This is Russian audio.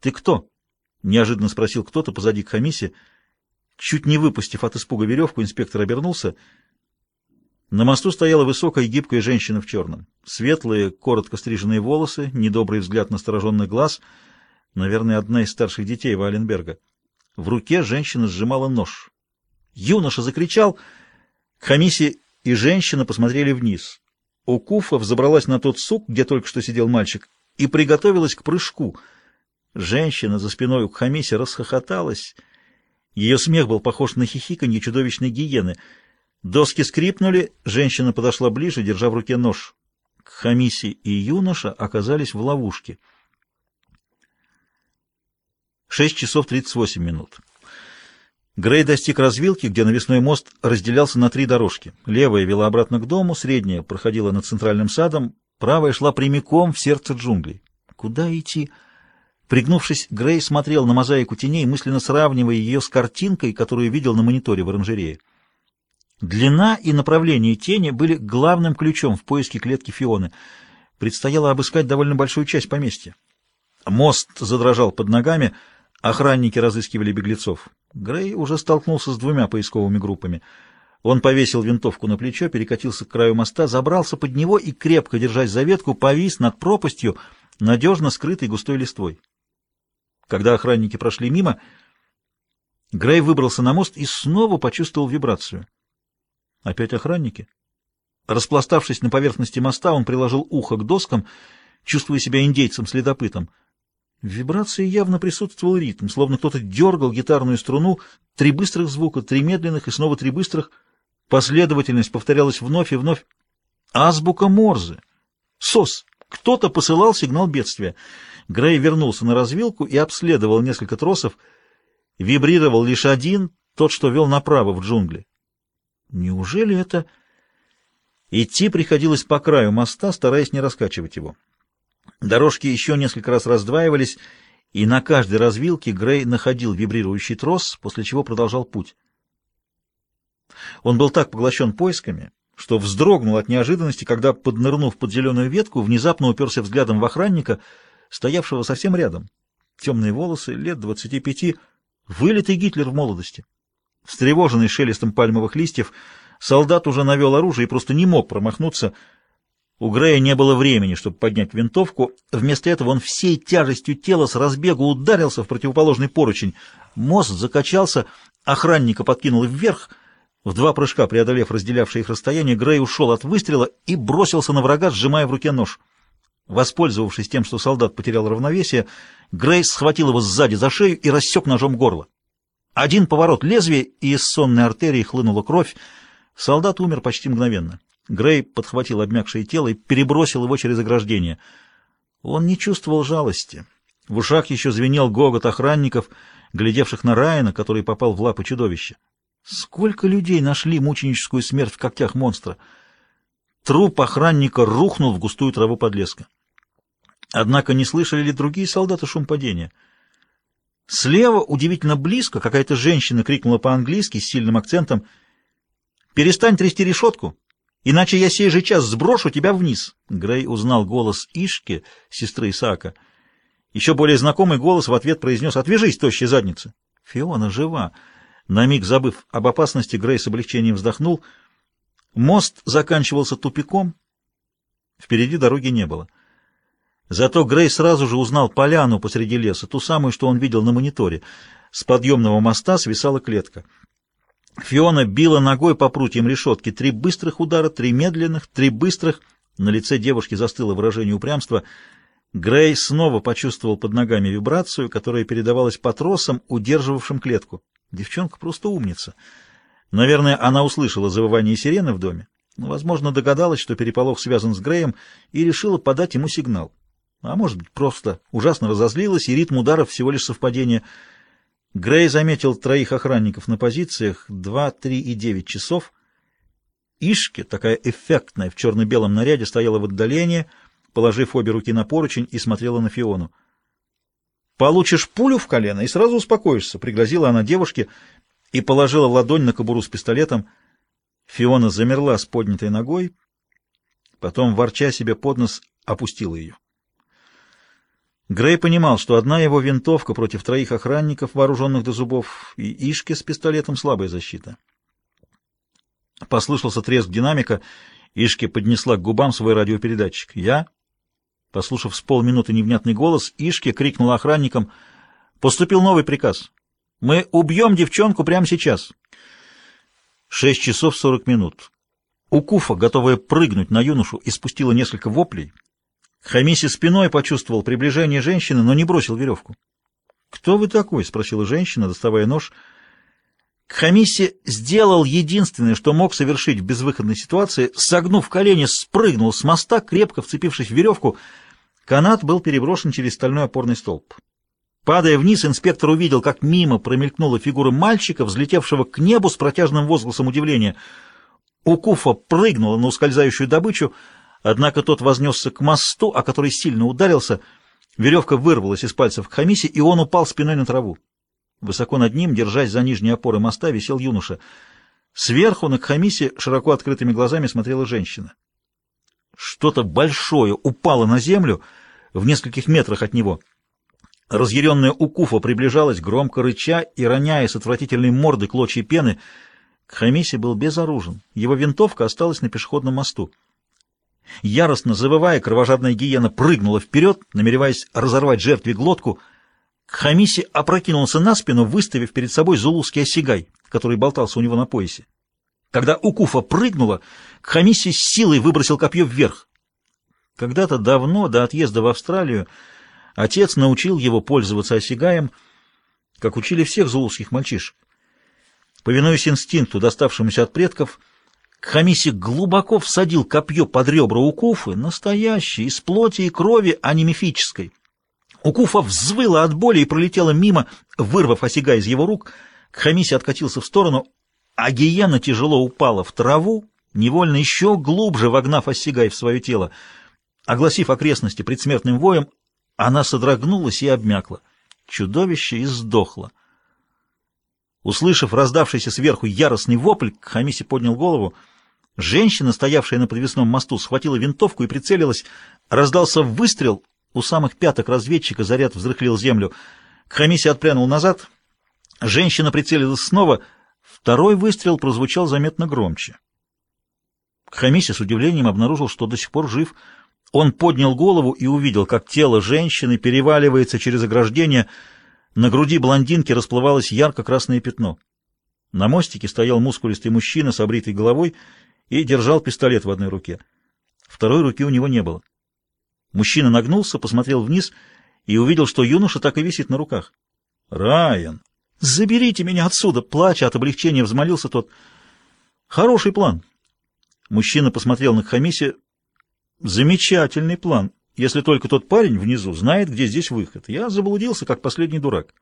«Ты кто?» — неожиданно спросил кто-то позади к Хамисе. Чуть не выпустив от испуга веревку, инспектор обернулся. На мосту стояла высокая гибкая женщина в черном. Светлые, коротко стриженные волосы, недобрый взгляд настороженных глаз. Наверное, одна из старших детей Валенберга. В руке женщина сжимала нож. Юноша закричал. К Хамисе и женщина посмотрели вниз. Укуфа взобралась на тот сук, где только что сидел мальчик, и приготовилась к прыжку. Женщина за спиной у Хамиси расхохоталась. Ее смех был похож на хихиканье чудовищной гиены. Доски скрипнули, женщина подошла ближе, держа в руке нож. Хамиси и юноша оказались в ловушке. Шесть часов тридцать восемь минут. Грей достиг развилки, где навесной мост разделялся на три дорожки. Левая вела обратно к дому, средняя проходила над центральным садом, правая шла прямиком в сердце джунглей. Куда идти? Пригнувшись, Грей смотрел на мозаику теней, мысленно сравнивая ее с картинкой, которую видел на мониторе в оранжерее. Длина и направление тени были главным ключом в поиске клетки Фионы. Предстояло обыскать довольно большую часть поместья. Мост задрожал под ногами, охранники разыскивали беглецов. Грей уже столкнулся с двумя поисковыми группами. Он повесил винтовку на плечо, перекатился к краю моста, забрался под него и, крепко держась за ветку, повис над пропастью, надежно скрытой густой листвой. Когда охранники прошли мимо, Грей выбрался на мост и снова почувствовал вибрацию. Опять охранники? Распластавшись на поверхности моста, он приложил ухо к доскам, чувствуя себя индейцем-следопытом. В вибрации явно присутствовал ритм, словно кто-то дергал гитарную струну, три быстрых звука, три медленных и снова три быстрых. Последовательность повторялась вновь и вновь. Азбука Морзе. СОС. Кто-то посылал сигнал бедствия. Грей вернулся на развилку и обследовал несколько тросов. Вибрировал лишь один, тот, что вел направо в джунгли. Неужели это... Идти приходилось по краю моста, стараясь не раскачивать его. Дорожки еще несколько раз раздваивались, и на каждой развилке Грей находил вибрирующий трос, после чего продолжал путь. Он был так поглощен поисками, что вздрогнул от неожиданности, когда, поднырнув под зеленую ветку, внезапно уперся взглядом в охранника, стоявшего совсем рядом. Темные волосы, лет двадцати пяти, вылитый Гитлер в молодости. Встревоженный шелестом пальмовых листьев, солдат уже навел оружие и просто не мог промахнуться — у Грея не было времени, чтобы поднять винтовку. Вместо этого он всей тяжестью тела с разбегу ударился в противоположный поручень. Мост закачался, охранника подкинул вверх. В два прыжка, преодолев разделявшее их расстояние, Грей ушел от выстрела и бросился на врага, сжимая в руке нож. Воспользовавшись тем, что солдат потерял равновесие, Грей схватил его сзади за шею и рассек ножом горло. Один поворот лезвия, и из сонной артерии хлынула кровь. Солдат умер почти мгновенно. Грей подхватил обмякшее тело и перебросил его через ограждение. Он не чувствовал жалости. В ушах еще звенел гогот охранников, глядевших на Райана, который попал в лапы чудовища. Сколько людей нашли мученическую смерть в когтях монстра? Труп охранника рухнул в густую траву подлеска. Однако не слышали ли другие солдаты шум падения? Слева, удивительно близко, какая-то женщина крикнула по-английски с сильным акцентом «Перестань трясти решетку!» Иначе я сей же час сброшу тебя вниз. Грей узнал голос Ишки, сестры Исаака. Еще более знакомый голос в ответ произнес «Отвяжись, тощая задница!» Фиона жива. На миг забыв об опасности, Грей с облегчением вздохнул. Мост заканчивался тупиком. Впереди дороги не было. Зато Грей сразу же узнал поляну посреди леса, ту самую, что он видел на мониторе. С подъемного моста свисала клетка — Фиона била ногой по прутьям решетки. Три быстрых удара, три медленных, три быстрых. На лице девушки застыло выражение упрямства. Грей снова почувствовал под ногами вибрацию, которая передавалась по тросам, удерживавшим клетку. Девчонка просто умница. Наверное, она услышала завывание сирены в доме. Возможно, догадалась, что переполох связан с Греем, и решила подать ему сигнал. А может быть, просто ужасно разозлилась, и ритм ударов всего лишь совпадение — Грей заметил троих охранников на позициях 2, 3 и 9 часов. Ишки, такая эффектная, в черно-белом наряде, стояла в отдалении, положив обе руки на поручень и смотрела на Фиону. «Получишь пулю в колено и сразу успокоишься», — пригрозила она девушке и положила ладонь на кобуру с пистолетом. Фиона замерла с поднятой ногой, потом, ворча себе под нос, опустила ее. Грей понимал, что одна его винтовка против троих охранников, вооруженных до зубов, и Ишки с пистолетом — слабая защита. Послышался треск динамика, Ишки поднесла к губам свой радиопередатчик. «Я?» Послушав с полминуты невнятный голос, Ишки крикнула охранникам. «Поступил новый приказ. Мы убьем девчонку прямо сейчас». Шесть часов сорок минут. Укуфа, готовая прыгнуть на юношу, испустила несколько воплей. Хамиси спиной почувствовал приближение женщины, но не бросил веревку. «Кто вы такой?» — спросила женщина, доставая нож. Хамиси сделал единственное, что мог совершить в безвыходной ситуации, согнув колени, спрыгнул с моста, крепко вцепившись в веревку. Канат был переброшен через стальной опорный столб. Падая вниз, инспектор увидел, как мимо промелькнула фигура мальчика, взлетевшего к небу с протяжным возгласом удивления. Укуфа прыгнула на ускользающую добычу, однако тот вознесся к мосту, о который сильно ударился. Веревка вырвалась из пальцев Хамиси, и он упал спиной на траву. Высоко над ним, держась за нижние опоры моста, висел юноша. Сверху на Кхамисе широко открытыми глазами смотрела женщина. Что-то большое упало на землю в нескольких метрах от него. Разъяренная Укуфа приближалась, громко рыча и роняя с отвратительной морды клочья пены. Кхамиси был безоружен. Его винтовка осталась на пешеходном мосту. Яростно завывая, кровожадная гиена прыгнула вперед, намереваясь разорвать жертве глотку — Хамиси опрокинулся на спину, выставив перед собой зулузский осигай, который болтался у него на поясе. Когда Укуфа прыгнула, Хамиси с силой выбросил копье вверх. Когда-то давно, до отъезда в Австралию, отец научил его пользоваться осигаем, как учили всех зулузских мальчишек. Повинуясь инстинкту, доставшемуся от предков, Хамиси глубоко всадил копье под ребра Укуфы, настоящее, из плоти и крови, а не мифической. Укуфа взвыла от боли и пролетела мимо, вырвав осяга из его рук. Хамиси откатился в сторону, а гиена тяжело упала в траву, невольно еще глубже вогнав осягай в свое тело. Огласив окрестности предсмертным воем, она содрогнулась и обмякла. Чудовище и сдохло. Услышав раздавшийся сверху яростный вопль, Хамиси поднял голову. Женщина, стоявшая на подвесном мосту, схватила винтовку и прицелилась. Раздался выстрел — у самых пяток разведчика заряд взрыхлил землю. Хамиси отпрянул назад. Женщина прицелилась снова. Второй выстрел прозвучал заметно громче. Хамиси с удивлением обнаружил, что до сих пор жив. Он поднял голову и увидел, как тело женщины переваливается через ограждение. На груди блондинки расплывалось ярко-красное пятно. На мостике стоял мускулистый мужчина с обритой головой и держал пистолет в одной руке. Второй руки у него не было. Мужчина нагнулся, посмотрел вниз и увидел, что юноша так и висит на руках. «Райан! Заберите меня отсюда!» Плача от облегчения взмолился тот. «Хороший план!» Мужчина посмотрел на Хамисе. «Замечательный план, если только тот парень внизу знает, где здесь выход. Я заблудился, как последний дурак».